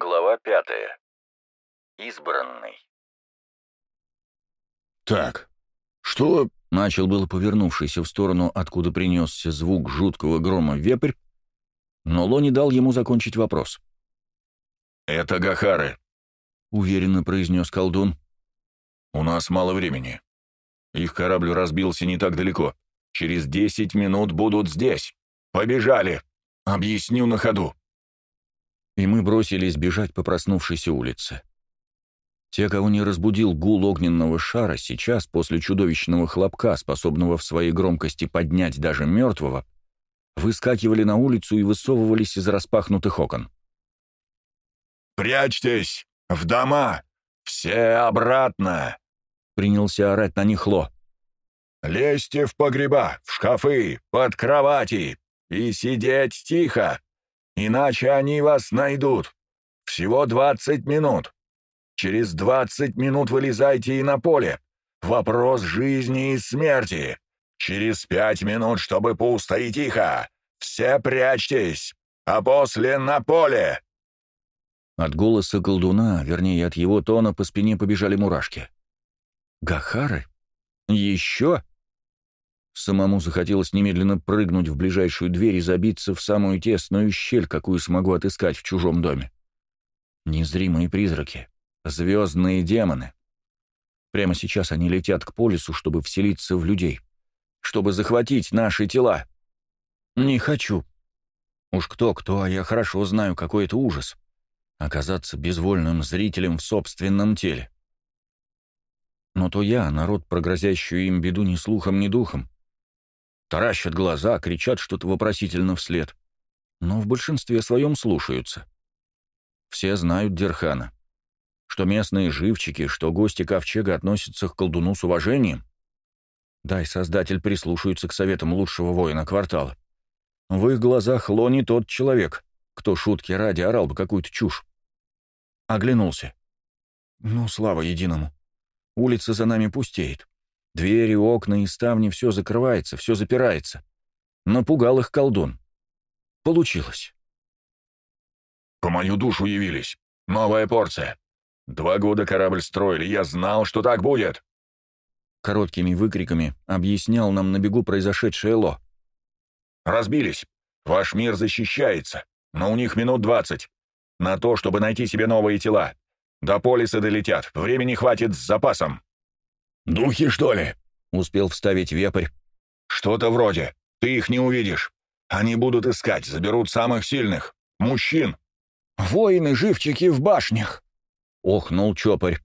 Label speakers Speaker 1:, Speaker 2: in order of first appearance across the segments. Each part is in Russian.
Speaker 1: Глава пятая. Избранный.
Speaker 2: «Так, что...»
Speaker 3: — начал было повернувшийся в сторону, откуда принесся звук жуткого грома вепрь, но Ло не дал ему закончить вопрос.
Speaker 2: «Это Гахары», — уверенно произнес колдун. «У нас мало времени. Их корабль разбился не так далеко. Через десять минут будут здесь. Побежали. Объясню на ходу».
Speaker 3: И мы бросились бежать по проснувшейся улице. Те, кого не разбудил гул огненного шара, сейчас, после чудовищного хлопка, способного в своей громкости поднять даже мертвого, выскакивали на улицу и высовывались из распахнутых окон.
Speaker 2: «Прячьтесь! В дома! Все обратно!» — принялся орать на них Ло. «Лезьте в погреба, в шкафы, под кровати и сидеть тихо, иначе они вас найдут. Всего двадцать минут. Через двадцать минут вылезайте и на поле. Вопрос жизни и смерти. Через пять минут, чтобы пусто и тихо. Все прячьтесь, а после на поле!»
Speaker 3: От голоса колдуна, вернее, от его тона, по спине побежали мурашки. «Гахары? Еще?» Самому захотелось немедленно прыгнуть в ближайшую дверь и забиться в самую тесную щель, какую смогу отыскать в чужом доме. Незримые призраки. Звездные демоны. Прямо сейчас они летят к полюсу, чтобы вселиться в людей. Чтобы захватить наши тела. Не хочу. Уж кто-кто, а я хорошо знаю, какой это ужас. Оказаться безвольным зрителем в собственном теле. Но то я, народ, про грозящую им беду ни слухом, ни духом. Таращат глаза, кричат что-то вопросительно вслед. Но в большинстве своем слушаются. Все знают Дерхана что местные живчики, что гости ковчега относятся к колдуну с уважением. Дай создатель прислушается к советам лучшего воина квартала. В их глазах Ло тот человек, кто шутки ради орал бы какую-то чушь. Оглянулся. Ну, слава единому. Улица за нами пустеет. Двери, окна и ставни — все закрывается, все запирается. Напугал их колдун. Получилось.
Speaker 2: «По мою душу явились. Новая порция. Два года корабль строили, я знал, что так будет!»
Speaker 3: Короткими выкриками объяснял нам на бегу произошедшее Ло.
Speaker 2: «Разбились. Ваш мир защищается, но у них минут двадцать. На то, чтобы найти себе новые тела. До полиса долетят, времени хватит с запасом». «Духи, что ли?» — успел вставить вепрь. «Что-то вроде. Ты их не увидишь. Они будут искать, заберут самых сильных. Мужчин».
Speaker 3: «Воины-живчики в башнях», — охнул Чопарь.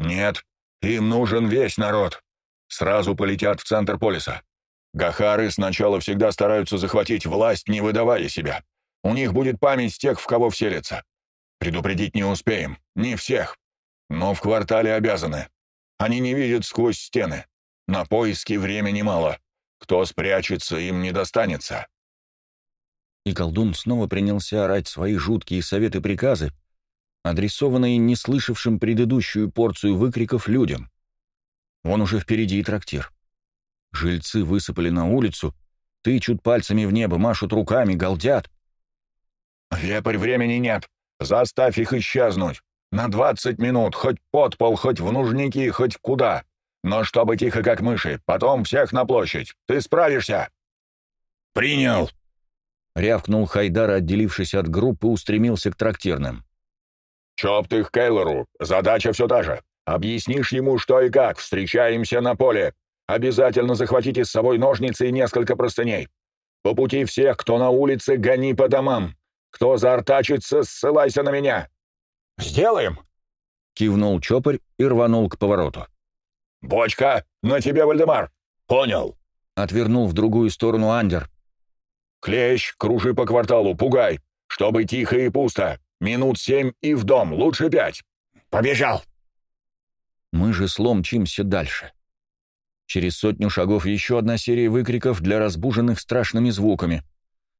Speaker 2: «Нет, им нужен весь народ. Сразу полетят в центр полиса. Гахары сначала всегда стараются захватить власть, не выдавая себя. У них будет память тех, в кого вселятся. Предупредить не успеем, не всех. Но в квартале обязаны. Они не видят сквозь стены. На поиски времени мало. Кто спрячется, им не достанется».
Speaker 3: И колдун снова принялся орать свои жуткие советы-приказы, адресованные не слышавшим предыдущую порцию выкриков людям. Вон уже впереди и трактир. Жильцы высыпали на улицу, тычут пальцами в небо, машут руками, галдят.
Speaker 2: «Вепрь, времени нет. Заставь их исчезнуть. На двадцать минут, хоть под пол, хоть в нужники, хоть куда. Но чтобы тихо, как мыши. Потом всех на площадь. Ты справишься?» «Принял!» — рявкнул Хайдар, отделившись от группы, устремился к трактирным. «Чоп ты к Кейлору. Задача все та же. Объяснишь ему, что и как. Встречаемся на поле. Обязательно захватите с собой ножницы и несколько простыней. По пути всех, кто на улице, гони по домам. Кто заортачится, ссылайся на меня». «Сделаем!» — кивнул Чопарь и рванул к повороту. «Бочка, на тебе, Вальдемар!» «Понял!» — отвернул в другую сторону Андер. «Клещ, кружи по кварталу, пугай, чтобы тихо и пусто. Минут семь и в дом, лучше пять. Побежал!»
Speaker 3: Мы же сломчимся дальше. Через сотню шагов еще одна серия выкриков для разбуженных страшными звуками.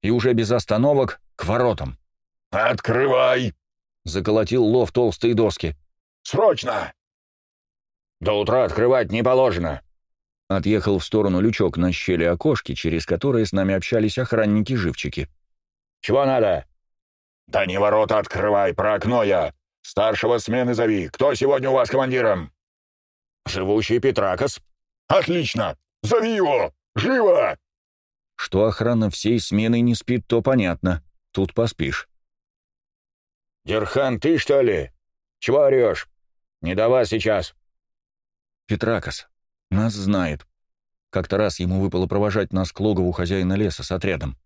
Speaker 3: И уже без остановок к воротам.
Speaker 2: «Открывай!»
Speaker 3: — заколотил лов толстые доски.
Speaker 2: «Срочно!» «До утра открывать не положено!»
Speaker 3: Отъехал в сторону лючок на щели окошки, через которые с нами общались охранники-живчики.
Speaker 2: «Чего надо?» «Да не ворота открывай, про окно я! Старшего смены зови! Кто сегодня у вас командиром?»
Speaker 3: «Живущий Петракос».
Speaker 2: «Отлично! Зови его! Живо!»
Speaker 3: Что охрана всей смены не спит, то понятно. Тут поспишь.
Speaker 1: «Дерхан, ты что ли? Чего орешь? Не до вас сейчас».
Speaker 3: Петракос. Нас знает. Как-то раз ему выпало провожать нас к логову хозяина леса с отрядом.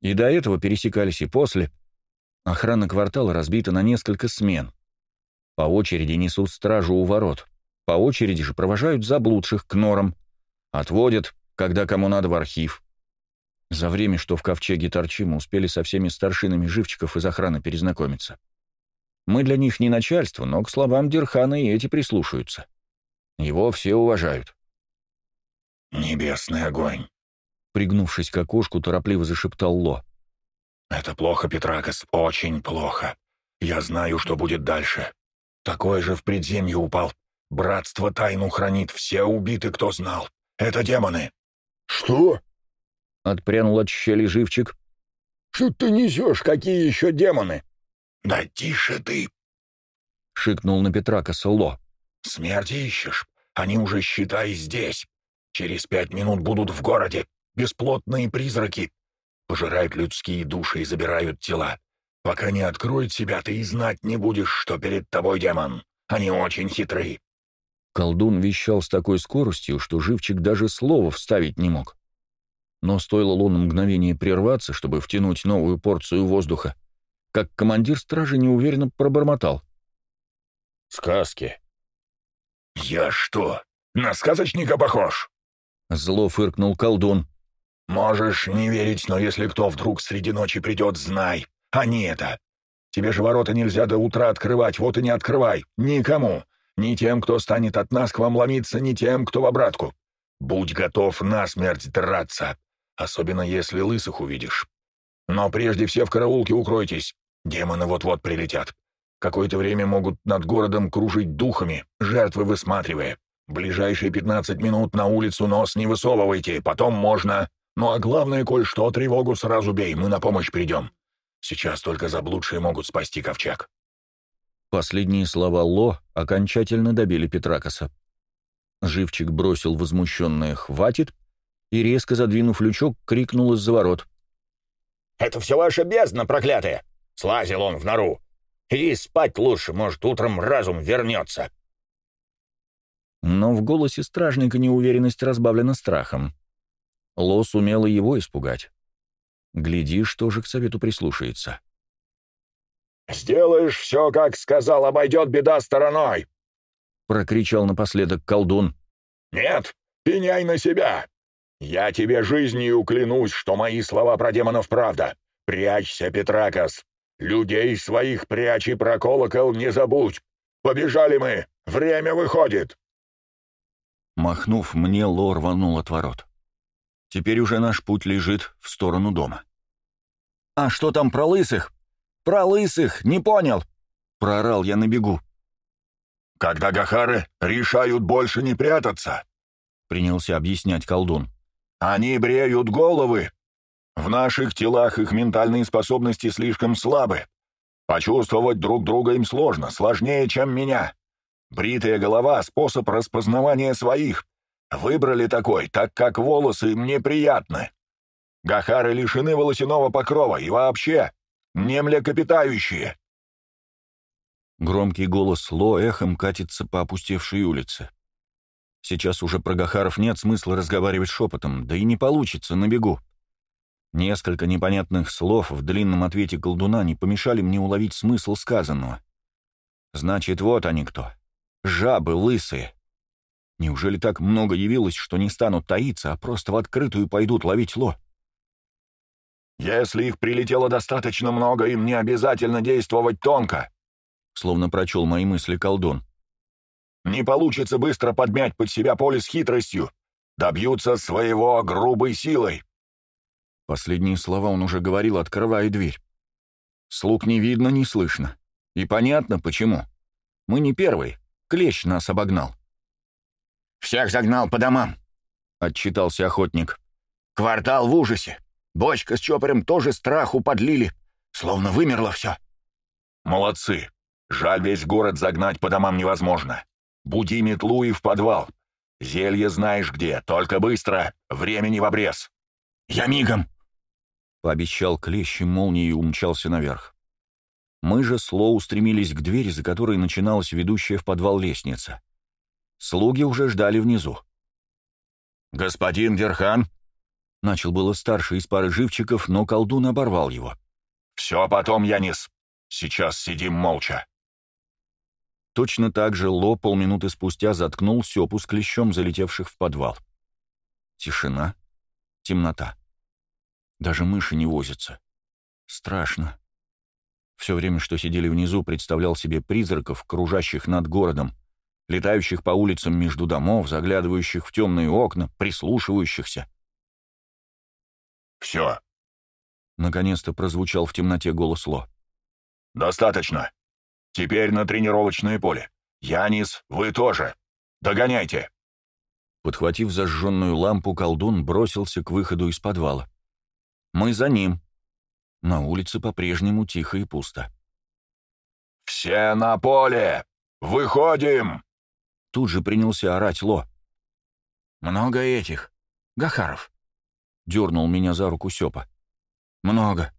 Speaker 3: И до этого пересекались и после. Охрана квартала разбита на несколько смен. По очереди несут стражу у ворот. По очереди же провожают заблудших к норам. Отводят, когда кому надо, в архив. За время, что в ковчеге торчим, успели со всеми старшинами живчиков из охраны перезнакомиться. Мы для них не начальство, но к словам Дерхана и эти прислушаются. Его все уважают.
Speaker 2: «Небесный огонь!»
Speaker 3: Пригнувшись к окошку, торопливо зашептал Ло.
Speaker 2: «Это плохо, Петракос, очень плохо. Я знаю, что будет дальше. Такое же в предземье упал. Братство тайну хранит, все убиты, кто знал. Это демоны».
Speaker 4: «Что?»
Speaker 3: — отпрянул от щели живчик.
Speaker 4: «Что ты несешь? Какие еще демоны?»
Speaker 2: «Да тише ты!»
Speaker 3: — шикнул на Петракоса Ло.
Speaker 2: «Смерти ищешь? Они уже, считай, здесь. Через пять минут будут в городе. Бесплотные призраки. Пожирают людские души и забирают тела. Пока не откроют себя, ты и знать не будешь, что перед тобой демон. Они очень хитры».
Speaker 3: Колдун вещал с такой скоростью, что живчик даже слова вставить не мог. Но стоило Лону мгновение прерваться, чтобы втянуть новую порцию воздуха, как командир стражи неуверенно пробормотал.
Speaker 1: «Сказки».
Speaker 2: «Я что, на сказочника похож?»
Speaker 3: Зло фыркнул колдун.
Speaker 2: «Можешь не верить, но если кто вдруг среди ночи придет, знай. Они это. Тебе же ворота нельзя до утра открывать, вот и не открывай. Никому. Ни тем, кто станет от нас к вам ломиться, ни тем, кто в обратку. Будь готов насмерть драться, особенно если лысых увидишь. Но прежде все в караулке укройтесь. Демоны вот-вот прилетят. Какое-то время могут над городом кружить духами, жертвы высматривая. Ближайшие 15 минут на улицу нос не высовывайте, потом можно. Ну а главное, коль что, тревогу сразу бей, мы на помощь придем. Сейчас только заблудшие могут спасти ковчег.
Speaker 3: Последние слова Ло окончательно добили Петракоса. Живчик бросил возмущенное «хватит» и, резко задвинув лючок, крикнул из-за ворот.
Speaker 1: «Это все ваша бездна, проклятая! Слазил он в нору! Иди спать лучше, может, утром разум вернется!»
Speaker 3: Но в голосе стражника неуверенность разбавлена страхом. Ло сумела его испугать. Глядишь, тоже к совету прислушается.
Speaker 2: «Сделаешь все, как сказал, обойдет беда стороной!»
Speaker 3: — прокричал напоследок колдун.
Speaker 2: «Нет, пеняй на себя! Я тебе жизнью клянусь, что мои слова про демонов правда. Прячься, Петракос! Людей своих прячь и про колокол не забудь! Побежали мы! Время выходит!»
Speaker 3: Махнув мне, Ло рванул от ворот. Теперь уже наш путь лежит в сторону дома. «А что там про лысых? Про лысых, не понял!» — проорал я на бегу.
Speaker 2: «Когда гахары решают больше не прятаться», — принялся объяснять колдун, — «они бреют головы. В наших телах их ментальные способности слишком слабы. Почувствовать друг друга им сложно, сложнее, чем меня. Бритая голова — способ распознавания своих. Выбрали такой, так как волосы им неприятны. Гахары лишены волосяного покрова и вообще не млекопитающие.
Speaker 3: Громкий голос Ло эхом катится по опустевшей улице. Сейчас уже про Гахаров нет смысла разговаривать шепотом, да и не получится на бегу. Несколько непонятных слов в длинном ответе колдуна не помешали мне уловить смысл сказанного. Значит, вот они кто. Жабы лысые. Неужели так много явилось, что не станут таиться, а просто в открытую пойдут ловить ло?
Speaker 2: «Если их прилетело достаточно много, им не обязательно действовать тонко», —
Speaker 3: словно прочел мои мысли колдун.
Speaker 2: «Не получится быстро подмять под себя поле с хитростью. Добьются своего грубой силой».
Speaker 3: Последние слова он уже говорил, открывая дверь. Слуг не видно, не слышно. И понятно, почему. Мы не первые. Клещ нас обогнал.
Speaker 1: «Всех загнал по домам», — отчитался охотник. «Квартал в ужасе. Бочка с чопорем тоже страху подлили.
Speaker 3: словно вымерло все».
Speaker 2: «Молодцы! Жаль, весь город загнать по домам невозможно. Буди метлу и в подвал. Зелье знаешь где, только быстро, времени в обрез».
Speaker 3: «Я мигом!» — пообещал клещ и молнией умчался наверх. Мы же сло устремились к двери, за которой начиналась ведущая в подвал лестница. Слуги уже ждали внизу. «Господин Дерхан!» — начал было старший из пары живчиков, но колдун оборвал его.
Speaker 2: «Все потом, Янис. Сейчас сидим молча».
Speaker 3: Точно так же Ло полминуты спустя заткнул Сёпу с клещом, залетевших в подвал. Тишина, темнота. Даже мыши не возятся. Страшно. Все время, что сидели внизу, представлял себе призраков, кружащих над городом, летающих по улицам между домов, заглядывающих в темные окна, прислушивающихся.
Speaker 2: «Все», —
Speaker 3: наконец-то прозвучал в темноте голос Ло.
Speaker 2: «Достаточно. Теперь на тренировочное поле. Янис, вы тоже. Догоняйте!»
Speaker 3: Подхватив зажженную лампу, колдун бросился к выходу из подвала. Мы за ним. На улице по-прежнему тихо и пусто.
Speaker 2: «Все на поле! Выходим!»
Speaker 3: Тут же принялся орать Ло. «Много этих. Гахаров!» Дернул меня за руку Сёпа. «Много.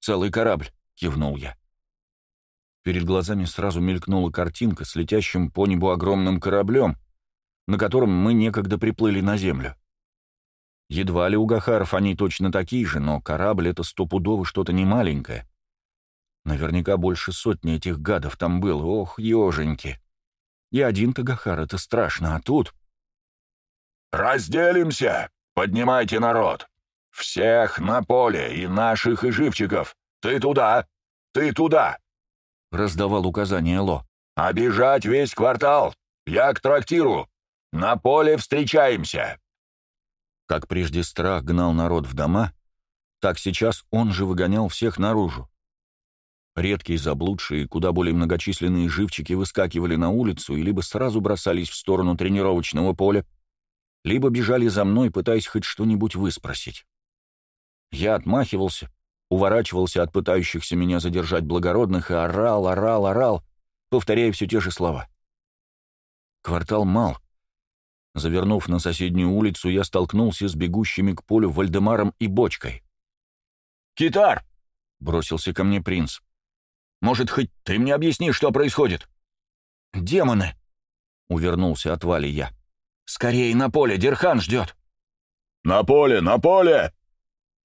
Speaker 3: Целый корабль», — кивнул я. Перед глазами сразу мелькнула картинка с летящим по небу огромным кораблем, на котором мы некогда приплыли на землю. Едва ли у Гахаров они точно такие же, но корабль — это стопудово что-то немаленькое. Наверняка больше сотни этих гадов там было, ох, еженьки. И один-то Гахар — это страшно, а тут...
Speaker 2: «Разделимся! Поднимайте народ! Всех на поле, и наших, и живчиков! Ты туда! Ты туда!»
Speaker 3: — раздавал указание Ло.
Speaker 2: «Обижать весь квартал! Я к трактиру! На поле встречаемся!»
Speaker 3: Как прежде страх гнал народ в дома, так сейчас он же выгонял всех наружу. Редкие заблудшие, куда более многочисленные живчики выскакивали на улицу и либо сразу бросались в сторону тренировочного поля, либо бежали за мной, пытаясь хоть что-нибудь выспросить. Я отмахивался, уворачивался от пытающихся меня задержать благородных и орал, орал, орал, повторяя все те же слова. Квартал мал. Завернув на соседнюю улицу, я столкнулся с бегущими к полю Вальдемаром и бочкой. «Китар!» — бросился ко мне принц. «Может, хоть ты мне объяснишь, что происходит?» «Демоны!» — увернулся от Вали я. «Скорее на поле, Дерхан ждет!»
Speaker 2: «На поле, на поле!»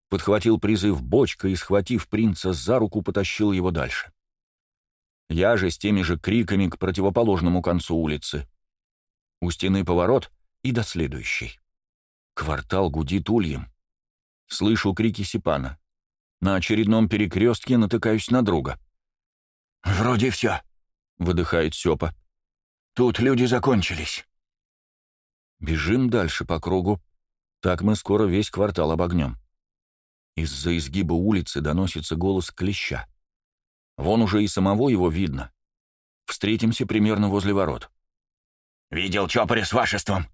Speaker 3: Подхватил призыв бочка и, схватив принца за руку, потащил его дальше. Я же с теми же криками к противоположному концу улицы. У стены поворот и до следующей. Квартал гудит ульем. Слышу крики Сипана. На очередном перекрестке натыкаюсь на друга. «Вроде все», — выдыхает Сёпа. «Тут люди закончились». Бежим дальше по кругу. Так мы скоро весь квартал обогнем. Из-за изгиба улицы доносится голос клеща. Вон уже и самого его видно. Встретимся примерно возле ворот. «Видел чопоря с вашеством?»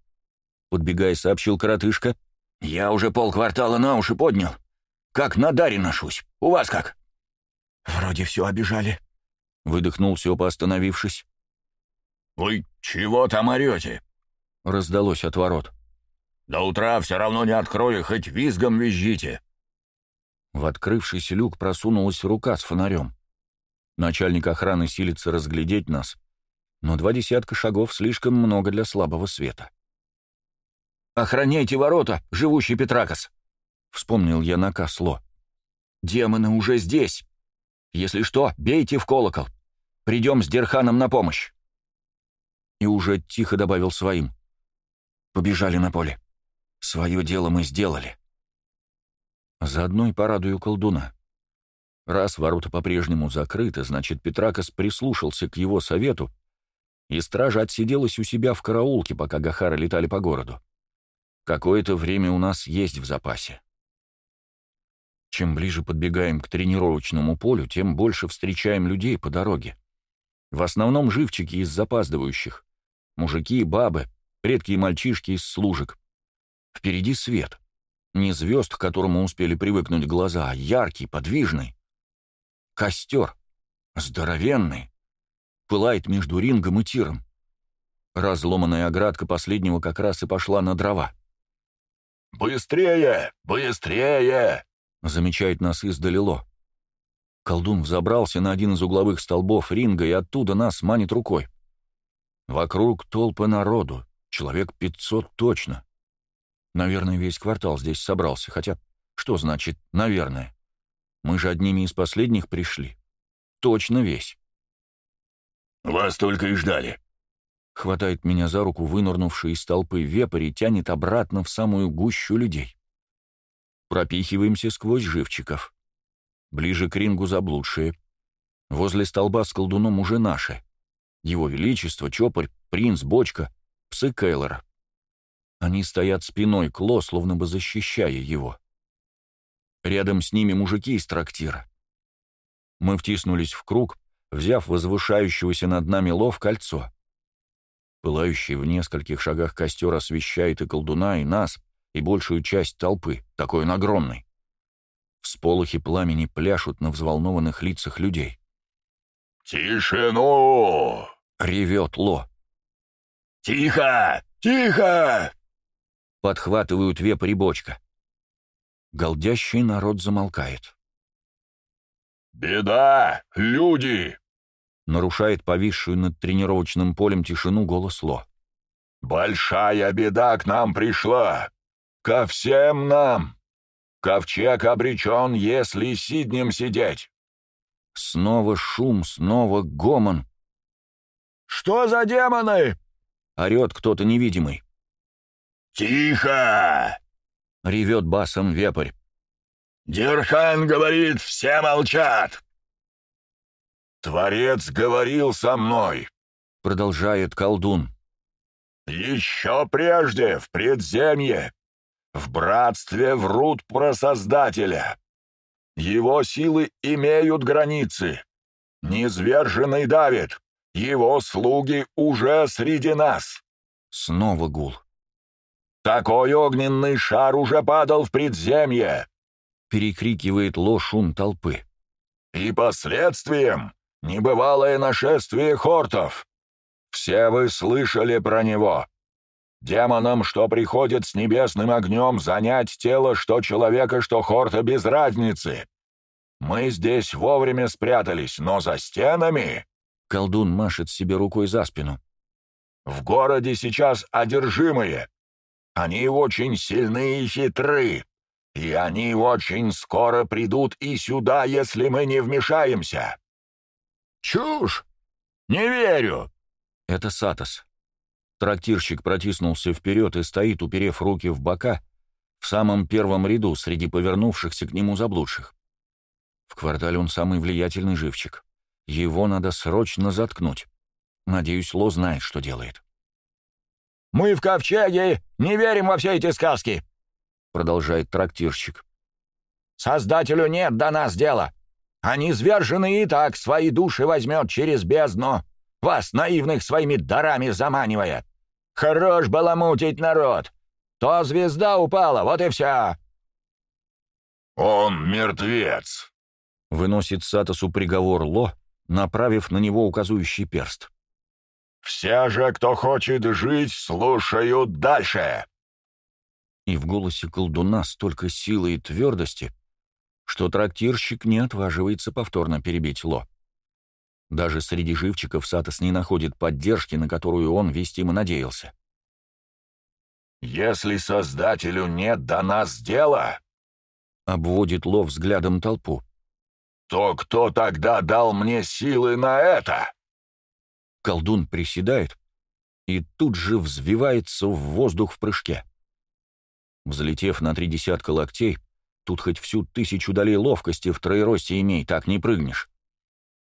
Speaker 3: Подбегая, сообщил коротышка. «Я уже полквартала на уши поднял. Как на даре ношусь. У вас как?» «Вроде все обижали», — выдохнул Сёпа, остановившись.
Speaker 2: «Вы чего там орете?»
Speaker 3: — раздалось от ворот.
Speaker 2: «До утра все равно не открою, хоть визгом визжите».
Speaker 3: В открывшийся люк просунулась рука с фонарем. Начальник охраны силится разглядеть нас, но два десятка шагов слишком много для слабого света. «Охраняйте ворота, живущий Петракос!» — вспомнил я наказ Ло. «Демоны уже здесь. Если что, бейте в колокол. Придем с Дерханом на помощь». И уже тихо добавил своим. «Побежали на поле. Свое дело мы сделали». Заодно и порадую колдуна. Раз ворота по-прежнему закрыты, значит, Петракос прислушался к его совету, и стража отсиделась у себя в караулке, пока Гахары летали по городу. Какое-то время у нас есть в запасе. Чем ближе подбегаем к тренировочному полю, тем больше встречаем людей по дороге. В основном живчики из запаздывающих. Мужики и бабы, редкие мальчишки из служек. Впереди свет. Не звезд, к которому успели привыкнуть глаза, а яркий, подвижный. Костер. Здоровенный. Пылает между рингом и тиром. Разломанная оградка последнего как раз и пошла на дрова.
Speaker 2: «Быстрее! Быстрее!»
Speaker 3: — замечает нас издали Ло. Колдун взобрался на один из угловых столбов ринга и оттуда нас манит рукой. Вокруг толпы народу, человек пятьсот точно. Наверное, весь квартал здесь собрался, хотя что значит «наверное»? Мы же одними из последних пришли. Точно весь.
Speaker 2: «Вас только и ждали»,
Speaker 3: Хватает меня за руку, вынырнувший из толпы вепрь, и тянет обратно в самую гущу людей. Пропихиваемся сквозь живчиков. Ближе к рингу заблудшие. Возле столба с колдуном уже наши. Его Величество, Чопарь, Принц, Бочка, псы Кейлора. Они стоят спиной к Ло, словно бы защищая его. Рядом с ними мужики из трактира. Мы втиснулись в круг, взяв возвышающегося над нами Ло в кольцо. Пылающий в нескольких шагах костер освещает и колдуна, и нас, и большую часть толпы, такой он огромный. Всполохи пламени пляшут на взволнованных лицах людей.
Speaker 2: «Тишину!»
Speaker 3: — ревет Ло.
Speaker 2: «Тихо! Тихо!»
Speaker 3: Подхватывают две прибочка. Голдящий народ замолкает.
Speaker 2: «Беда! Люди!»
Speaker 3: нарушает повисшую над тренировочным полем тишину голос Ло.
Speaker 2: «Большая беда к нам пришла! Ко всем нам! Ковчег обречен, если сиднем сидеть!»
Speaker 3: Снова шум, снова гомон.
Speaker 2: «Что за демоны?»
Speaker 3: — орет кто-то невидимый.
Speaker 2: «Тихо!»
Speaker 3: — ревет басом вепрь.
Speaker 2: «Дирхан говорит, все молчат!» «Творец говорил со мной», —
Speaker 3: продолжает колдун.
Speaker 2: «Еще прежде, в предземье, в братстве врут про Создателя. Его силы имеют границы. Низверженный давит. Его слуги уже среди нас».
Speaker 3: Снова гул.
Speaker 2: «Такой огненный шар уже падал в предземье!»
Speaker 3: Перекрикивает ло шум толпы.
Speaker 2: «И последствием Небывалое нашествие хортов. Все вы слышали про него. Демонам, что приходят с небесным огнем, занять тело, что человека, что хорта, без разницы. Мы здесь вовремя спрятались, но за стенами...»
Speaker 3: Колдун машет себе рукой за спину.
Speaker 2: «В городе сейчас одержимые. Они очень сильны и хитры. И они очень скоро придут и сюда, если мы не вмешаемся. «Чушь! Не верю!»
Speaker 3: Это Сатос. Трактирщик протиснулся вперед и стоит, уперев руки в бока, в самом первом ряду среди повернувшихся к нему заблудших. В квартале он самый влиятельный живчик. Его надо срочно заткнуть. Надеюсь, Ло знает, что делает.
Speaker 1: «Мы в ковчеге не верим во все эти сказки», — продолжает трактирщик. «Создателю нет до нас дела. А низверженный и так свои души возьмет через бездну, вас, наивных, своими дарами заманивая. Хорош баламутить народ. То звезда упала, вот и все.
Speaker 2: «Он мертвец», —
Speaker 3: выносит Сатосу приговор Ло, направив на него указующий перст.
Speaker 2: «Все же, кто хочет жить, слушают дальше!»
Speaker 3: И в голосе колдуна столько силы и твердости, что трактирщик не отваживается повторно перебить Ло. Даже среди живчиков Сатос не находит поддержки, на которую он вестимо надеялся.
Speaker 2: «Если Создателю нет до нас дела», —
Speaker 3: обводит Ло взглядом толпу, —
Speaker 2: «то кто тогда дал мне силы на это?»
Speaker 3: Колдун приседает и тут же взвивается в воздух в прыжке. Взлетев на три десятка локтей, Тут хоть всю тысячу долей ловкости в троеросте имей, так не прыгнешь.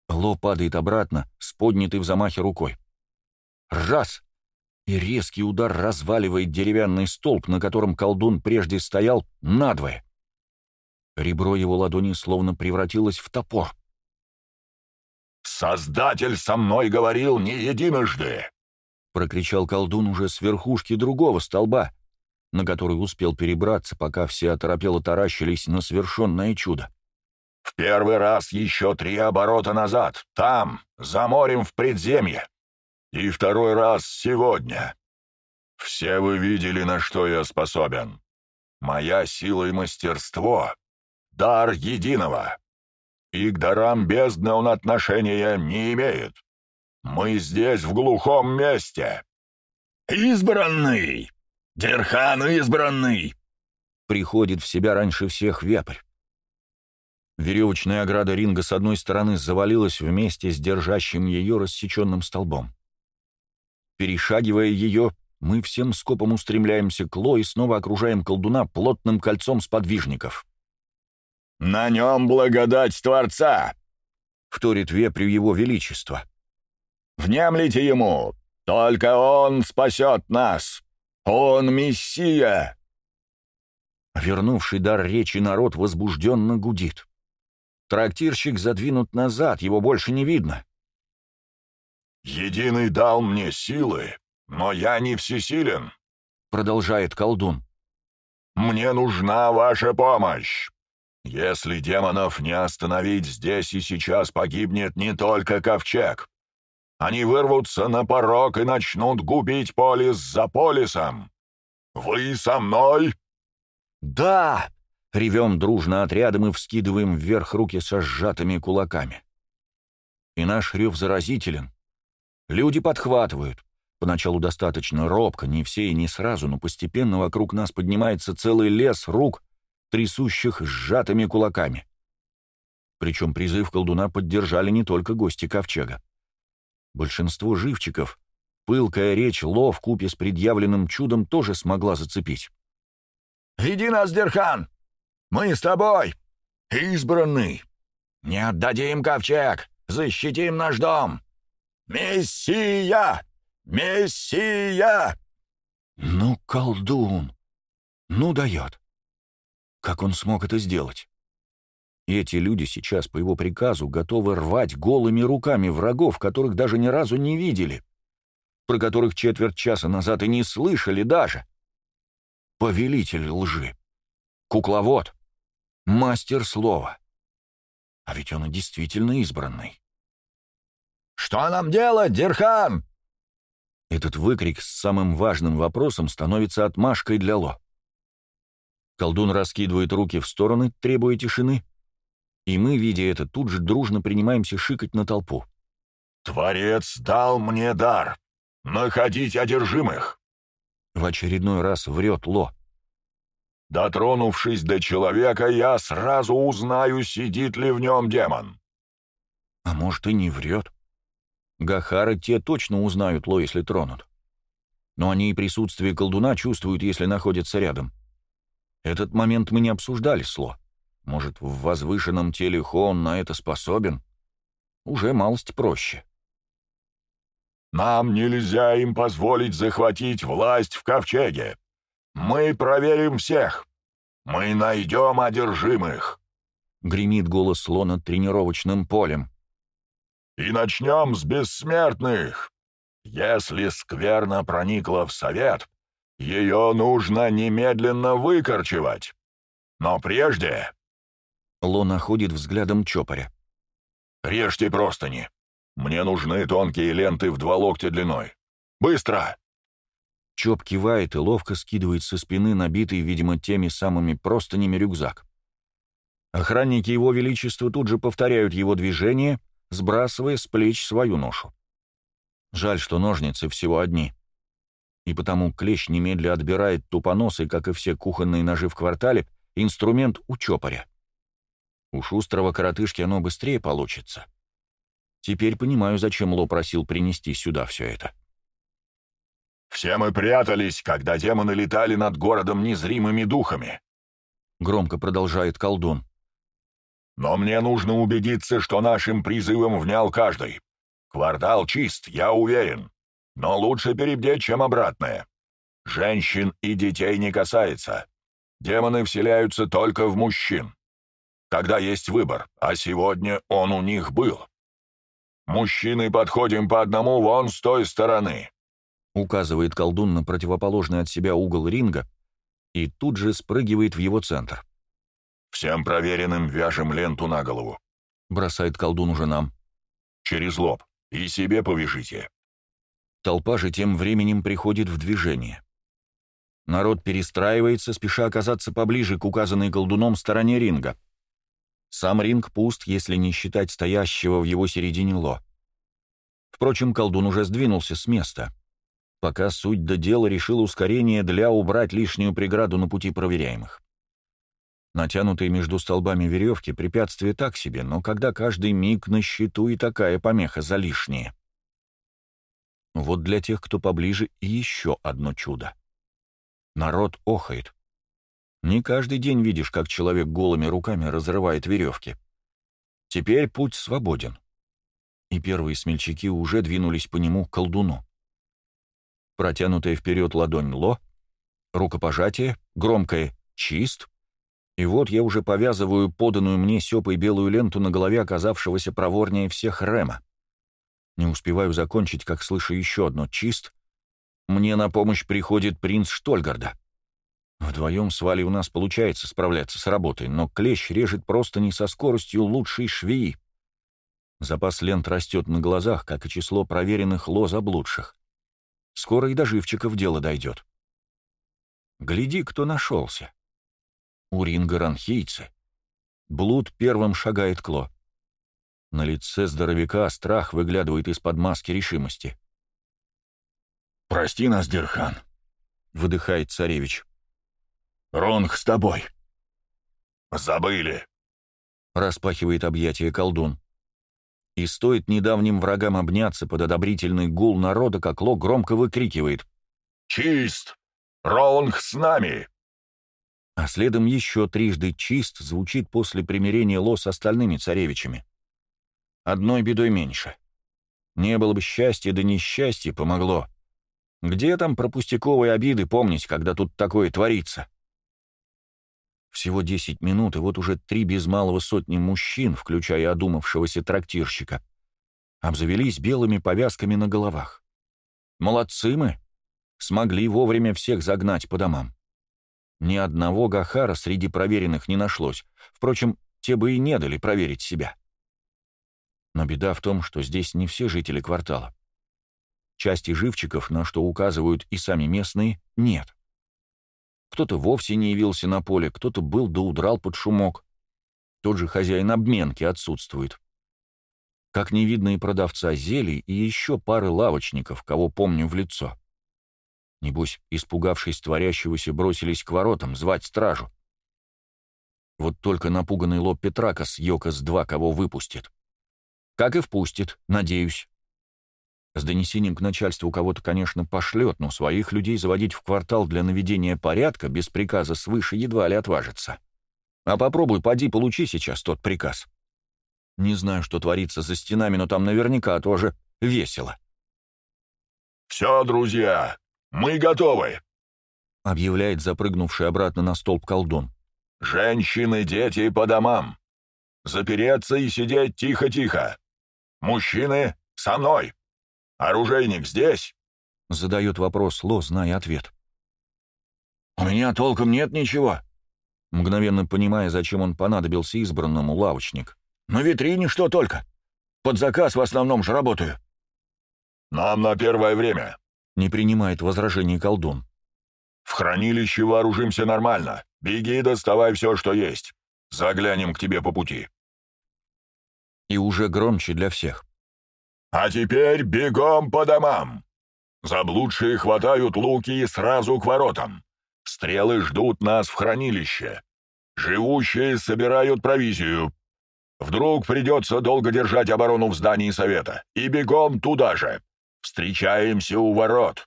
Speaker 3: Ло падает обратно, с поднятой в замахе рукой. Раз! И резкий удар разваливает деревянный столб, на котором колдун прежде стоял, надвое. Ребро его ладони словно превратилось в топор.
Speaker 2: «Создатель со мной говорил не единожды!»
Speaker 3: — прокричал колдун уже с верхушки другого столба, на который успел перебраться, пока все оторопело таращились на совершенное чудо.
Speaker 2: В первый раз еще три оборота назад, там, за морем в предземье. И второй раз сегодня. Все вы видели, на что я способен. Моя сила и мастерство — дар единого. И к дарам бездны он отношения не имеет. Мы здесь, в глухом месте.
Speaker 1: «Избранный! Дерхан избранный!»
Speaker 3: Приходит в себя раньше всех вепрь. Веревочная ограда ринга с одной стороны завалилась вместе с держащим ее рассеченным столбом. Перешагивая ее, мы всем скопом устремляемся к Ло и снова окружаем колдуна плотным кольцом сподвижников.
Speaker 1: «На нем благодать Творца!»
Speaker 3: — вторит вепрю его величество.
Speaker 1: «Внемлите ему! Только он спасет нас! Он Мессия!»
Speaker 3: Вернувший дар речи народ возбужденно гудит. Трактирщик задвинут назад, его больше не видно.
Speaker 2: «Единый дал мне силы, но я не всесилен», —
Speaker 3: продолжает колдун.
Speaker 2: «Мне нужна ваша помощь. Если демонов не остановить здесь и сейчас, погибнет не только ковчег. Они вырвутся на порог и начнут губить полис за полисом. Вы со мной?»
Speaker 3: «Да!» — ревем дружно отрядом и вскидываем вверх руки со сжатыми кулаками. И наш рев заразителен. Люди подхватывают. Поначалу достаточно робко, не все и не сразу, но постепенно вокруг нас поднимается целый лес рук, трясущих сжатыми кулаками. Причем призыв колдуна поддержали не только гости ковчега. Большинство живчиков, пылкая речь Ло в купе с предъявленным чудом тоже смогла зацепить.
Speaker 1: «Веди нас, Дерхан! Мы с тобой! Избранный! Не отдадим ковчег! Защитим наш дом! Мессия! Мессия!»
Speaker 3: «Ну, колдун! Ну, дает! Как он смог это сделать?» Эти люди сейчас по его приказу готовы рвать голыми руками врагов, которых даже ни разу не видели, про которых четверть часа назад и не слышали даже. Повелитель лжи, кукловод, мастер слова. А ведь он и действительно избранный.
Speaker 1: «Что нам делать, Дирхан?»
Speaker 3: Этот выкрик с самым важным вопросом становится отмашкой для Ло. Колдун раскидывает руки в стороны, требуя тишины, и мы, видя это, тут же дружно принимаемся шикать на толпу.
Speaker 2: «Творец дал мне дар — находить одержимых!»
Speaker 3: В очередной раз врет Ло.
Speaker 2: «Дотронувшись до человека, я сразу узнаю, сидит ли в нем демон».
Speaker 3: А может, и не врет. Гахары те точно узнают Ло, если тронут. Но они и присутствие колдуна чувствуют, если находятся рядом. Этот момент мы не обсуждали с Ло. Может, в возвышенном теле Хон на это способен? Уже малость проще.
Speaker 2: «Нам нельзя им позволить захватить власть в Ковчеге. Мы проверим всех. Мы найдем одержимых», —
Speaker 3: гремит голос Ло над тренировочным полем.
Speaker 2: «И начнем с бессмертных. Если скверно проникла в совет, ее нужно немедленно выкорчевать. Но прежде
Speaker 3: Ло находит взглядом чопоря.
Speaker 2: «Режьте простыни. Мне нужны тонкие ленты в два локтя длиной. Быстро!»
Speaker 3: Чоп кивает и ловко скидывает со спины набитый, видимо, теми самыми простынями рюкзак. Охранники его величества тут же повторяют его движение, сбрасывая с плеч свою ношу. Жаль, что ножницы всего одни. И потому клещ немедля отбирает тупоносый, как и все кухонные ножи в квартале, инструмент у чопоря. У шустрого коротышки оно быстрее получится. Теперь понимаю, зачем Ло просил принести сюда все это.
Speaker 2: «Все мы прятались, когда демоны летали над городом незримыми духами», —
Speaker 3: громко продолжает колдун.
Speaker 2: «Но мне нужно убедиться, что нашим призывом внял каждый. Квартал чист, я уверен. Но лучше перебдеть, чем обратное. Женщин и детей не касается. Демоны вселяются только в мужчин. Когда есть выбор, а сегодня он у них был. Мужчины подходим по одному вон с той стороны.
Speaker 3: Указывает колдун на противоположный от себя угол ринга и тут же спрыгивает в его центр.
Speaker 2: Всем проверенным вяжем ленту на голову.
Speaker 3: Бросает колдун уже нам.
Speaker 2: Через лоб. И себе повяжите.
Speaker 3: Толпа же тем временем приходит в движение. Народ перестраивается, спеша оказаться поближе к указанной колдуном стороне ринга. Сам ринг пуст, если не считать стоящего в его середине Ло. Впрочем, колдун уже сдвинулся с места. Пока суть до дела решил ускорение для убрать лишнюю преграду на пути проверяемых. Натянутые между столбами веревки препятствие так себе, но когда каждый миг на счету и такая помеха за лишнее. Вот для тех, кто поближе, и еще одно чудо. Народ охает. Не каждый день видишь, как человек голыми руками разрывает веревки. Теперь путь свободен. И первые смельчаки уже двинулись по нему к колдуну. Протянутая вперед ладонь Ло, рукопожатие, громкое «чист», и вот я уже повязываю поданную мне сёпой белую ленту на голове оказавшегося проворнее всех Рема. Не успеваю закончить, как слышу еще одно «чист». Мне на помощь приходит принц Штольгарда. Вдвоем с Валей у нас получается справляться с работой, но клещ режет просто не со скоростью лучшей швеи. Запас лент растет на глазах, как и число проверенных лоз облудших. Скоро и до живчиков дело дойдет. Гляди, кто нашелся. Уринга ранхийцы. Блуд первым шагает Кло. На лице здоровяка страх выглядывает из-под маски решимости.
Speaker 4: «Прости нас, Дирхан», —
Speaker 3: выдыхает царевич.
Speaker 4: Ронг с тобой».
Speaker 2: «Забыли», —
Speaker 3: распахивает объятие колдун. И стоит недавним врагам обняться под одобрительный гул народа, как Ло громко выкрикивает.
Speaker 2: «Чист! Ронг с нами!»
Speaker 3: А следом еще трижды «чист» звучит после примирения Ло с остальными царевичами. Одной бедой меньше. Не было бы счастья, да несчастье помогло. Где там про пустяковые обиды помнить, когда тут такое творится? Всего десять минут, и вот уже три без малого сотни мужчин, включая одумавшегося трактирщика, обзавелись белыми повязками на головах. Молодцы мы! Смогли вовремя всех загнать по домам. Ни одного Гахара среди проверенных не нашлось. Впрочем, те бы и не дали проверить себя. Но беда в том, что здесь не все жители квартала. Части живчиков, на что указывают и сами местные, нет. Кто-то вовсе не явился на поле, кто-то был да удрал под шумок. Тот же хозяин обменки отсутствует. Как не видно и продавца зелий, и еще пары лавочников, кого помню в лицо. Небось, испугавшись творящегося, бросились к воротам звать стражу. Вот только напуганный лоб Петракас Йокос-2 кого выпустит. Как и впустит, надеюсь. С донесением к начальству кого-то, конечно, пошлет, но своих людей заводить в квартал для наведения порядка без приказа свыше едва ли отважится. А попробуй, поди, получи сейчас тот приказ. Не знаю, что творится за стенами, но там наверняка тоже весело.
Speaker 2: «Все, друзья, мы готовы!»
Speaker 3: — объявляет запрыгнувший обратно на столб колдун.
Speaker 2: «Женщины, дети по домам! Запереться и сидеть тихо-тихо! Мужчины, со мной!» «Оружейник здесь?»
Speaker 3: — задает вопрос Ло, зная ответ.
Speaker 4: «У меня толком нет ничего»,
Speaker 3: мгновенно понимая, зачем он понадобился избранному лавочник.
Speaker 4: «На витрине что только. Под заказ в основном же работаю».
Speaker 2: «Нам на первое время», —
Speaker 3: не принимает возражений колдун.
Speaker 2: «В хранилище вооружимся нормально. Беги и доставай все, что есть. Заглянем к тебе по пути».
Speaker 3: И уже громче для всех.
Speaker 2: А теперь бегом по домам. Заблудшие хватают луки и сразу к воротам. Стрелы ждут нас в хранилище. Живущие собирают провизию. Вдруг придется долго держать оборону в здании совета. И бегом туда же. Встречаемся у ворот.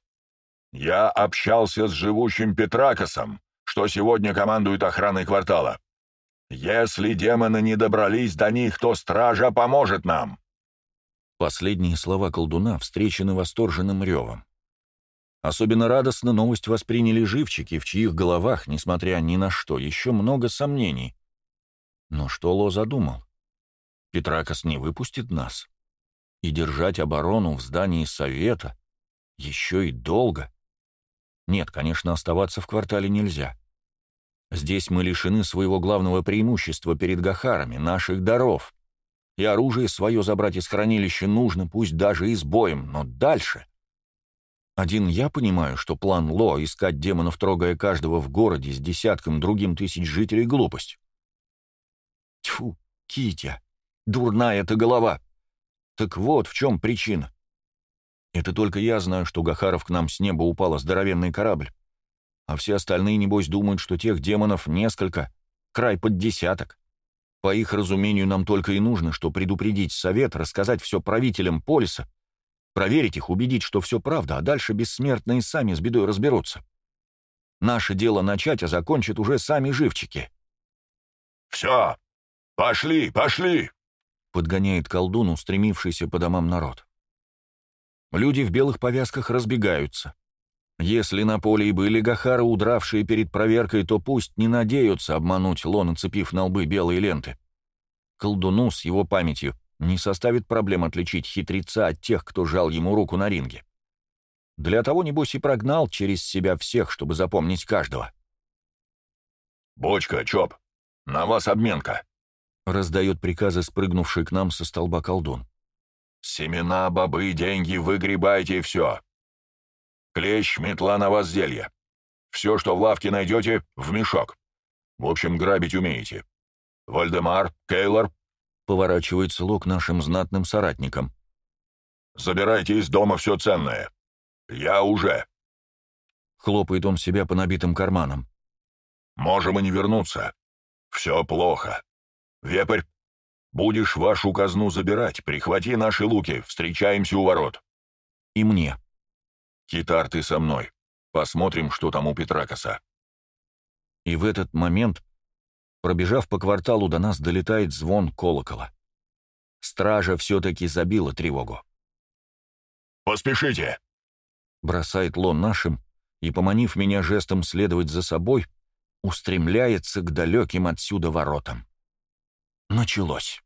Speaker 2: Я общался с живущим Петракосом, что сегодня командует охраной квартала. Если демоны не добрались до них, то стража поможет нам.
Speaker 3: Последние слова колдуна встречены восторженным ревом. Особенно радостно новость восприняли живчики, в чьих головах, несмотря ни на что, еще много сомнений. Но что Ло задумал? Петракос не выпустит нас. И держать оборону в здании совета еще и долго. Нет, конечно, оставаться в квартале нельзя. Здесь мы лишены своего главного преимущества перед Гахарами, наших даров. И оружие свое забрать из хранилища нужно, пусть даже и с боем, но дальше... Один я понимаю, что план Ло — искать демонов, трогая каждого в городе с десятком другим тысяч жителей — глупость. Тьфу, Китя, дурная эта голова. Так вот в чем причина. Это только я знаю, что Гахаров к нам с неба упал здоровенный корабль. А все остальные, небось, думают, что тех демонов несколько, край под десяток. По их разумению, нам только и нужно, что предупредить совет, рассказать все правителям полиса, проверить их, убедить, что все правда, а дальше бессмертные сами с бедой разберутся. Наше дело начать, а закончат уже сами живчики.
Speaker 2: «Все! Пошли, пошли!»
Speaker 3: — подгоняет колдун, устремившийся по домам народ. Люди в белых повязках разбегаются. Если на поле и были гахары, удравшие перед проверкой, то пусть не надеются обмануть Ло, нацепив на лбы белые ленты. Колдуну с его памятью не составит проблем отличить хитреца от тех, кто жал ему руку на ринге. Для того, небось, и прогнал через себя всех, чтобы запомнить каждого.
Speaker 2: «Бочка, Чоп, на вас обменка!»
Speaker 3: — раздает приказы спрыгнувший к нам со столба колдун.
Speaker 2: «Семена, бобы, деньги, выгребайте все. Клещ, метла на вас зелье. Все, что в лавке найдете, в мешок. В общем, грабить умеете. Вальдемар, Кейлор,
Speaker 3: поворачивается Лок нашим знатным соратникам.
Speaker 2: «Забирайте из дома все ценное. Я уже».
Speaker 3: Хлопает он себя по набитым карманам.
Speaker 2: «Можем и не вернуться. Все плохо. Вепрь, будешь вашу казну забирать, прихвати наши луки, встречаемся у ворот».
Speaker 3: «И мне».
Speaker 2: «Китар, ты со мной. Посмотрим, что там у Петракоса».
Speaker 3: И в этот момент, пробежав по кварталу, до нас долетает звон колокола. Стража все-таки забила тревогу.
Speaker 2: «Поспешите!»
Speaker 3: Бросает лон нашим и, поманив меня жестом следовать за собой, устремляется к далеким отсюда воротам. Началось.